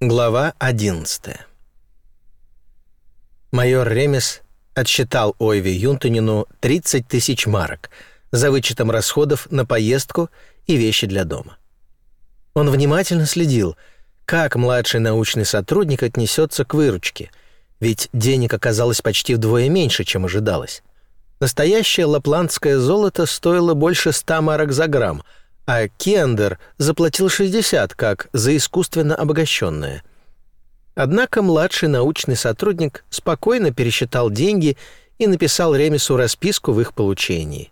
Глава 11 Майор Ремес отсчитал Ойве Юнтонину 30 тысяч марок за вычетом расходов на поездку и вещи для дома. Он внимательно следил, как младший научный сотрудник отнесется к выручке, ведь денег оказалось почти вдвое меньше, чем ожидалось. Настоящее лапландское золото стоило больше 100 марок за грамм — а Кендер заплатил 60 как за искусственно обогащенное. Однако младший научный сотрудник спокойно пересчитал деньги и написал Ремесу расписку в их получении.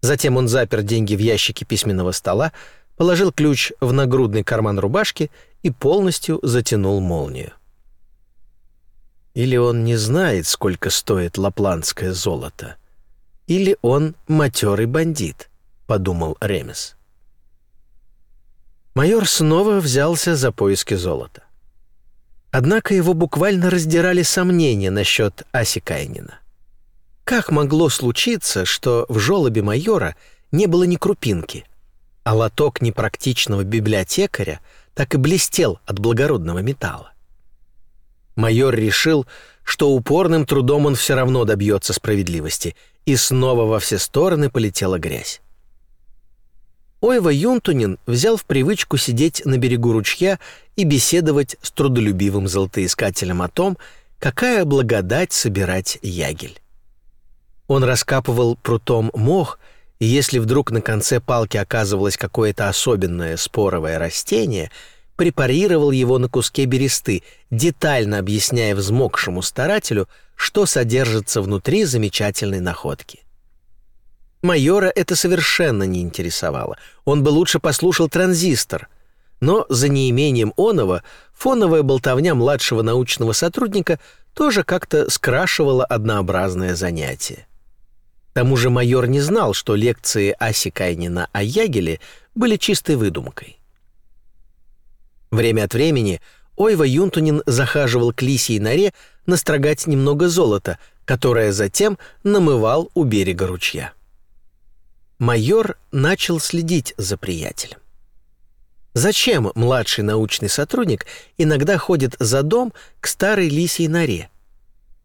Затем он запер деньги в ящике письменного стола, положил ключ в нагрудный карман рубашки и полностью затянул молнию. Или он не знает, сколько стоит лапландское золото, или он матерый бандит, подумал Ремес майор снова взялся за поиски золота. Однако его буквально раздирали сомнения насчет Аси Кайнина. Как могло случиться, что в жёлобе майора не было ни крупинки, а лоток непрактичного библиотекаря так и блестел от благородного металла? Майор решил, что упорным трудом он все равно добьется справедливости, и снова во все стороны полетела грязь. Ойва Юнтунин взял в привычку сидеть на берегу ручья и беседовать с трудолюбивым золотоискателем о том, какая благодать собирать ягель. Он раскапывал прутом мох, и если вдруг на конце палки оказывалось какое-то особенное споровое растение, препарировал его на куске бересты, детально объясняя взмокшему старателю, что содержится внутри замечательной находки. Майора это совершенно не интересовало. Он бы лучше послушал транзистор. Но за неимением оного фоновая болтовня младшего научного сотрудника тоже как-то скрашивала однообразное занятие. К тому же майор не знал, что лекции Аси Кайнина о Ягеле были чистой выдумкой. Время от времени Ойва Юнтунин захаживал к лисьей норе настрогать немного золота, которое затем намывал у берега ручья майор начал следить за приятелем. Зачем младший научный сотрудник иногда ходит за дом к старой лисьей норе?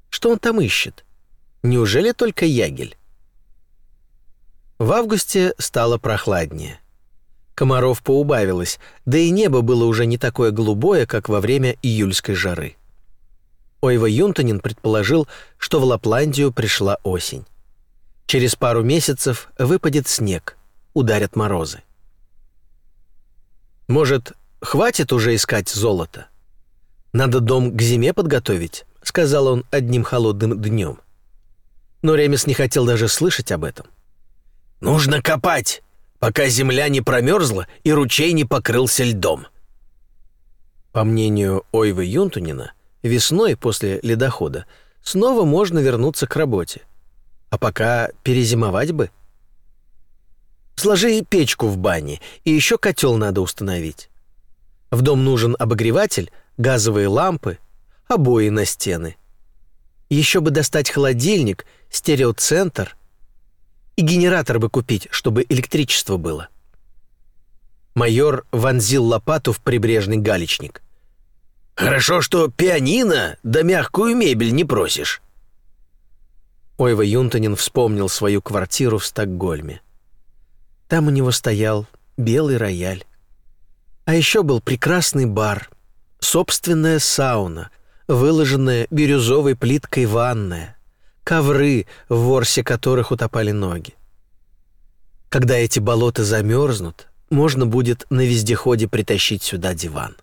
Что он там ищет? Неужели только ягель? В августе стало прохладнее. Комаров поубавилось, да и небо было уже не такое голубое, как во время июльской жары. Ойва Юнтонин предположил, что в Лапландию пришла осень. Через пару месяцев выпадет снег, ударят морозы. Может, хватит уже искать золото? Надо дом к зиме подготовить, сказал он одним холодным днем. Но Ремес не хотел даже слышать об этом. Нужно копать, пока земля не промерзла и ручей не покрылся льдом. По мнению Ойвы Юнтунина, весной после ледохода снова можно вернуться к работе. А пока перезимовать бы. Сложи печку в бане, и еще котел надо установить. В дом нужен обогреватель, газовые лампы, обои на стены. Еще бы достать холодильник, стереоцентр и генератор бы купить, чтобы электричество было. Майор вонзил лопату в прибрежный галечник. «Хорошо, что пианино да мягкую мебель не просишь. Ойва Юнтонин вспомнил свою квартиру в Стокгольме. Там у него стоял белый рояль. А еще был прекрасный бар, собственная сауна, выложенная бирюзовой плиткой ванная, ковры, в ворсе которых утопали ноги. Когда эти болота замерзнут, можно будет на вездеходе притащить сюда диван.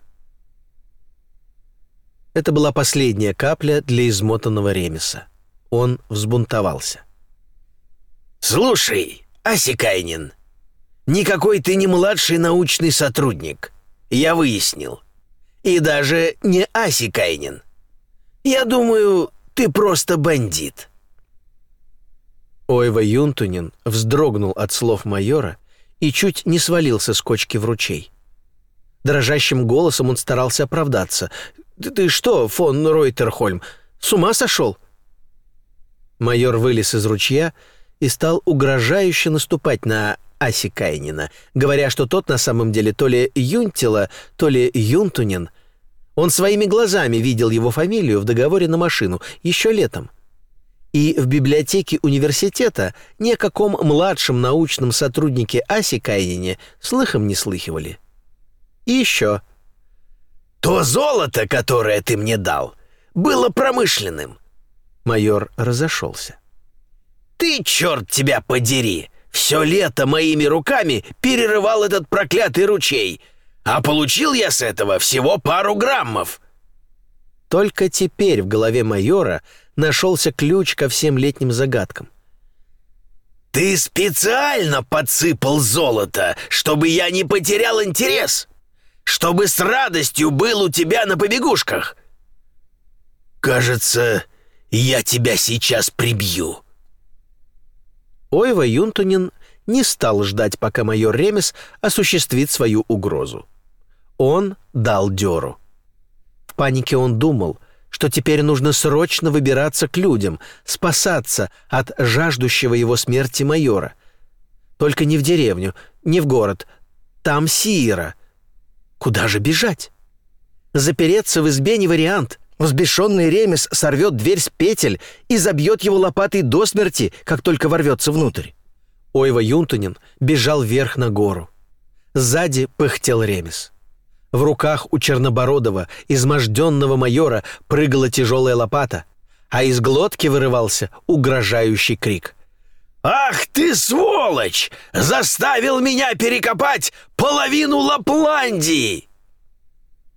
Это была последняя капля для измотанного ремеса он взбунтовался. «Слушай, Асикайнин, никакой ты не младший научный сотрудник. Я выяснил. И даже не Асикайнин. Я думаю, ты просто бандит». Ойва Юнтунин вздрогнул от слов майора и чуть не свалился с кочки в ручей. Дрожащим голосом он старался оправдаться. «Ты что, фон Ройтерхольм, с ума сошел? Майор вылез из ручья и стал угрожающе наступать на Аси Кайнина, говоря, что тот на самом деле то ли Юнтила, то ли Юнтунин. Он своими глазами видел его фамилию в договоре на машину еще летом. И в библиотеке университета ни о каком младшем научном сотруднике Аси Кайнине слыхом не слыхивали. И еще. «То золото, которое ты мне дал, было промышленным». Майор разошелся. «Ты, черт тебя подери, все лето моими руками перерывал этот проклятый ручей, а получил я с этого всего пару граммов». Только теперь в голове майора нашелся ключ ко всем летним загадкам. «Ты специально подсыпал золото, чтобы я не потерял интерес, чтобы с радостью был у тебя на побегушках. Кажется, я тебя сейчас прибью». Ойва Юнтунин не стал ждать, пока майор Ремес осуществит свою угрозу. Он дал дёру. В панике он думал, что теперь нужно срочно выбираться к людям, спасаться от жаждущего его смерти майора. Только не в деревню, не в город. Там Сиера. Куда же бежать? Запереться в избе не вариант. Взбешенный Ремес сорвет дверь с петель и забьет его лопатой до смерти, как только ворвется внутрь. Ойва Юнтунин бежал вверх на гору. Сзади пыхтел Ремес. В руках у чернобородого, изможденного майора прыгала тяжелая лопата, а из глотки вырывался угрожающий крик. «Ах ты, сволочь! Заставил меня перекопать половину Лапландии!»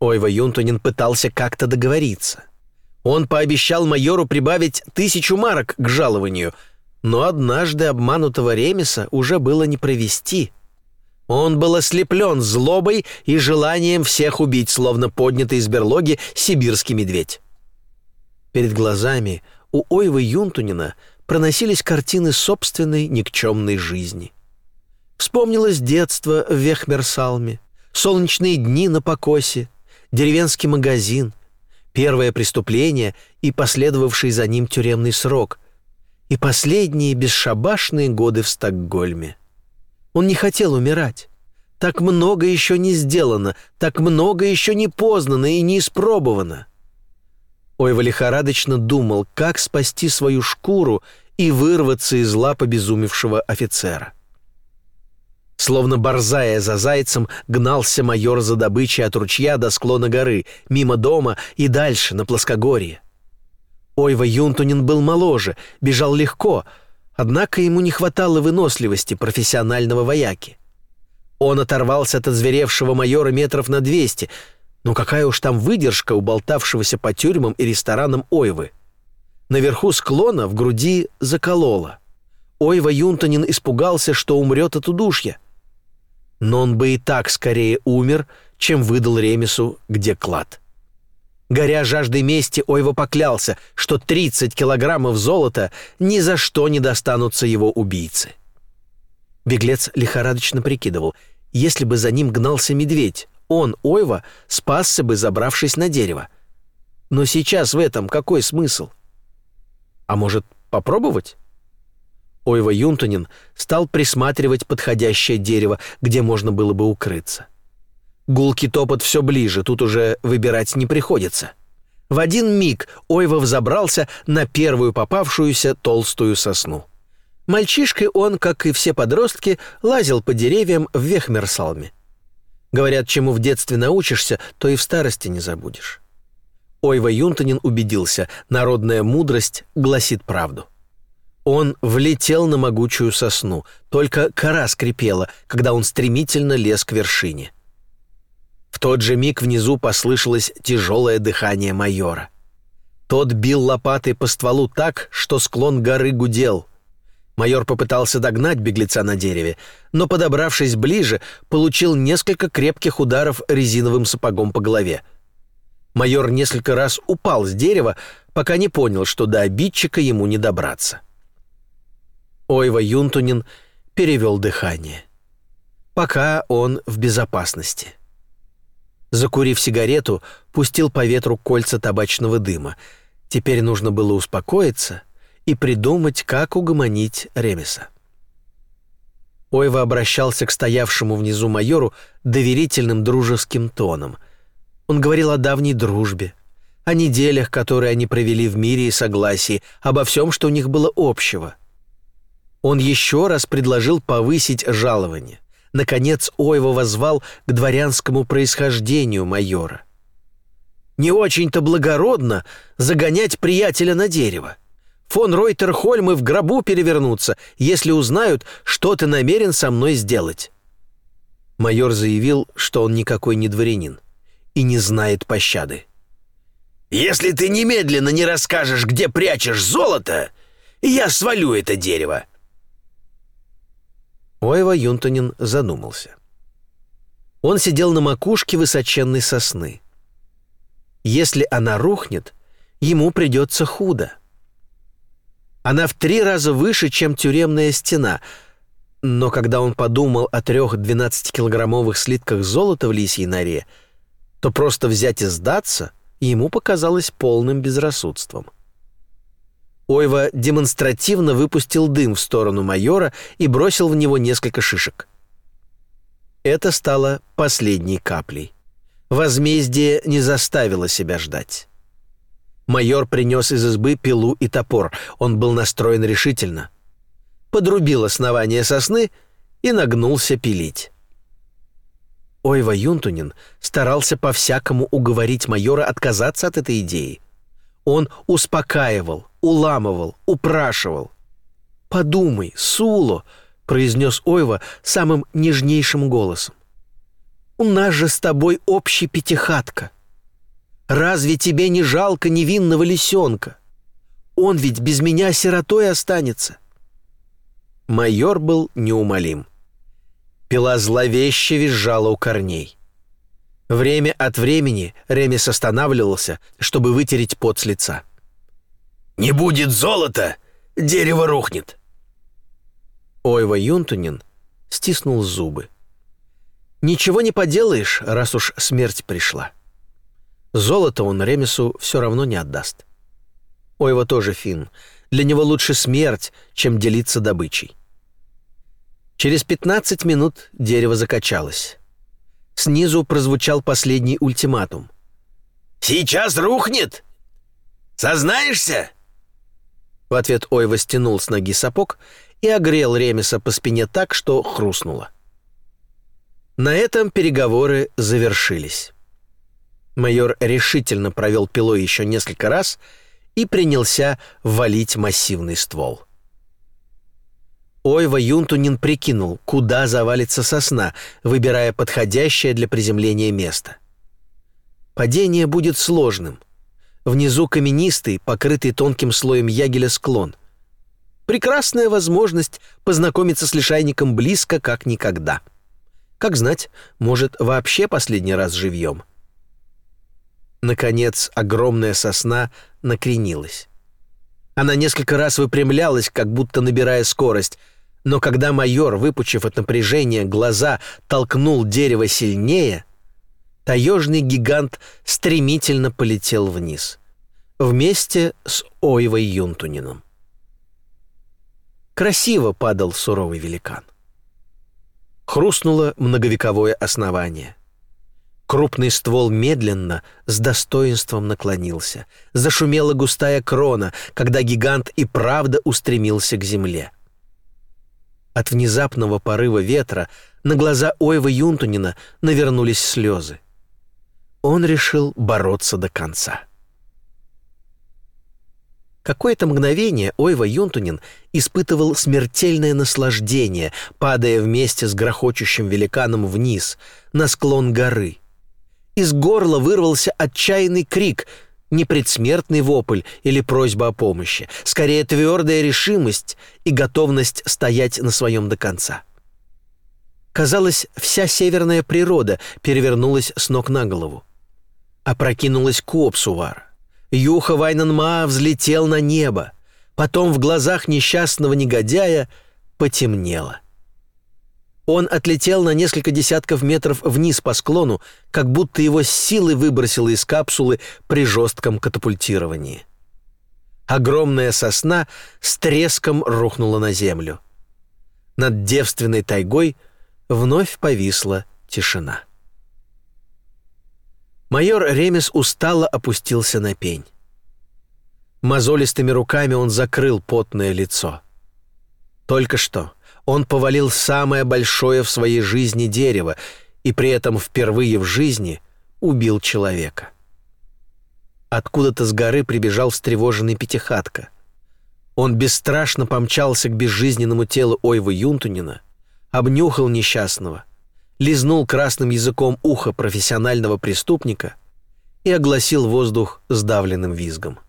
Ойва Юнтунин пытался как-то договориться. Он пообещал майору прибавить тысячу марок к жалованию, но однажды обманутого Ремеса уже было не провести — он был ослеплен злобой и желанием всех убить, словно поднятый из берлоги сибирский медведь. Перед глазами у Ойвы Юнтунина проносились картины собственной никчемной жизни. Вспомнилось детство в Вехмерсалме, солнечные дни на покосе, деревенский магазин, первое преступление и последовавший за ним тюремный срок, и последние бесшабашные годы в Стокгольме. Он не хотел умирать. Так много еще не сделано, так много еще не познано и не испробовано. Ойва лихорадочно думал, как спасти свою шкуру и вырваться из лап обезумевшего офицера. Словно борзая за зайцем, гнался майор за добычей от ручья до склона горы, мимо дома и дальше, на плоскогорье. Ойва Юнтунин был моложе, бежал легко — Однако ему не хватало выносливости профессионального вояки. Он оторвался от озверевшего майора метров на 200, но какая уж там выдержка у болтавшегося по тюрьмам и ресторанам Ойвы. Наверху склона в груди закололо. Ойва Юнтонин испугался, что умрет от удушья. Но он бы и так скорее умер, чем выдал Ремесу, где клад. Горя жаждой мести, Ойва поклялся, что 30 килограммов золота ни за что не достанутся его убийце. Беглец лихорадочно прикидывал, если бы за ним гнался медведь, он, Ойва, спасся бы, забравшись на дерево. Но сейчас в этом какой смысл? А может, попробовать? Ойва Юнтунин стал присматривать подходящее дерево, где можно было бы укрыться. Гулкий топот все ближе, тут уже выбирать не приходится. В один миг Ойва взобрался на первую попавшуюся толстую сосну. Мальчишкой он, как и все подростки, лазил по деревьям в Вехмерсалме. Говорят, чему в детстве научишься, то и в старости не забудешь. Ойва Юнтонин убедился, народная мудрость гласит правду. Он влетел на могучую сосну, только кора скрипела, когда он стремительно лез к вершине. В тот же миг внизу послышалось тяжелое дыхание майора. Тот бил лопатой по стволу так, что склон горы гудел. Майор попытался догнать беглеца на дереве, но, подобравшись ближе, получил несколько крепких ударов резиновым сапогом по голове. Майор несколько раз упал с дерева, пока не понял, что до обидчика ему не добраться. Ойва Юнтунин перевел дыхание. Пока он в безопасности. — Закурив сигарету, пустил по ветру кольца табачного дыма. Теперь нужно было успокоиться и придумать, как угомонить Ремеса. Ойва обращался к стоявшему внизу майору доверительным дружеским тоном. Он говорил о давней дружбе, о неделях, которые они провели в мире и согласии, обо всем, что у них было общего. Он еще раз предложил повысить жалование. Наконец Ойва возвал к дворянскому происхождению майора. «Не очень-то благородно загонять приятеля на дерево. Фон Ройтерхольмы в гробу перевернутся, если узнают, что ты намерен со мной сделать». Майор заявил, что он никакой не дворянин и не знает пощады. «Если ты немедленно не расскажешь, где прячешь золото, я свалю это дерево». Ойва Юнтонин задумался. Он сидел на макушке высоченной сосны. Если она рухнет, ему придется худо. Она в три раза выше, чем тюремная стена, но когда он подумал о трех 12-килограммовых слитках золота в лисьей норе, то просто взять и сдаться ему показалось полным безрассудством. Ойва демонстративно выпустил дым в сторону майора и бросил в него несколько шишек. Это стало последней каплей. Возмездие не заставило себя ждать. Майор принес из избы пилу и топор. Он был настроен решительно. Подрубил основание сосны и нагнулся пилить. Ойва Юнтунин старался по-всякому уговорить майора отказаться от этой идеи. Он успокаивал, уламывал, упрашивал. «Подумай, Суло!» — произнес Ойва самым нежнейшим голосом. «У нас же с тобой общий пятихатка. Разве тебе не жалко невинного лисенка? Он ведь без меня сиротой останется». Майор был неумолим. Пила зловеще визжала у корней. Время от времени Ремес останавливался, чтобы вытереть пот с лица. «Не будет золота, дерево рухнет!» Ойва Юнтунин стиснул зубы. «Ничего не поделаешь, раз уж смерть пришла». Золото он Ремесу все равно не отдаст. Ойва тоже фин. Для него лучше смерть, чем делиться добычей. Через 15 минут дерево закачалось. Снизу прозвучал последний ультиматум. «Сейчас рухнет! Сознаешься?» В ответ Ойва стянул с ноги сапог и огрел Ремеса по спине так, что хрустнуло. На этом переговоры завершились. Майор решительно провел пилой еще несколько раз и принялся валить массивный ствол. Ойва Юнтунин прикинул, куда завалится сосна, выбирая подходящее для приземления место. Падение будет сложным. Внизу каменистый, покрытый тонким слоем ягеля склон. Прекрасная возможность познакомиться с лишайником близко, как никогда. Как знать, может, вообще последний раз живьем. — Наконец, огромная сосна накренилась. Она несколько раз выпрямлялась, как будто набирая скорость, но когда майор, выпучив от напряжения глаза, толкнул дерево сильнее, таежный гигант стремительно полетел вниз, вместе с Ойвой Юнтунином. Красиво падал суровый великан. Хрустнуло многовековое основание — Крупный ствол медленно, с достоинством наклонился. Зашумела густая крона, когда гигант и правда устремился к земле. От внезапного порыва ветра на глаза Ойва Юнтунина навернулись слезы. Он решил бороться до конца. Какое-то мгновение Ойва Юнтунин испытывал смертельное наслаждение, падая вместе с грохочущим великаном вниз, на склон горы — из горла вырвался отчаянный крик, не предсмертный вопль или просьба о помощи, скорее твердая решимость и готовность стоять на своем до конца. Казалось, вся северная природа перевернулась с ног на голову. Опрокинулась Копсувар. Юха Вайнанма взлетел на небо. Потом в глазах несчастного негодяя потемнело. Он отлетел на несколько десятков метров вниз по склону, как будто его с силой выбросило из капсулы при жестком катапультировании. Огромная сосна с треском рухнула на землю. Над девственной тайгой вновь повисла тишина. Майор Ремес устало опустился на пень. Мозолистыми руками он закрыл потное лицо. Только что он повалил самое большое в своей жизни дерево и при этом впервые в жизни убил человека. Откуда-то с горы прибежал встревоженный пятихатка. Он бесстрашно помчался к безжизненному телу Ойвы Юнтунина, обнюхал несчастного, лизнул красным языком ухо профессионального преступника и огласил воздух сдавленным визгом.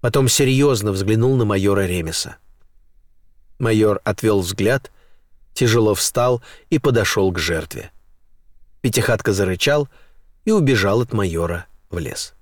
Потом серьезно взглянул на майора Ремеса. Майор отвел взгляд, тяжело встал и подошел к жертве. Пятихатка зарычал и убежал от майора в лес.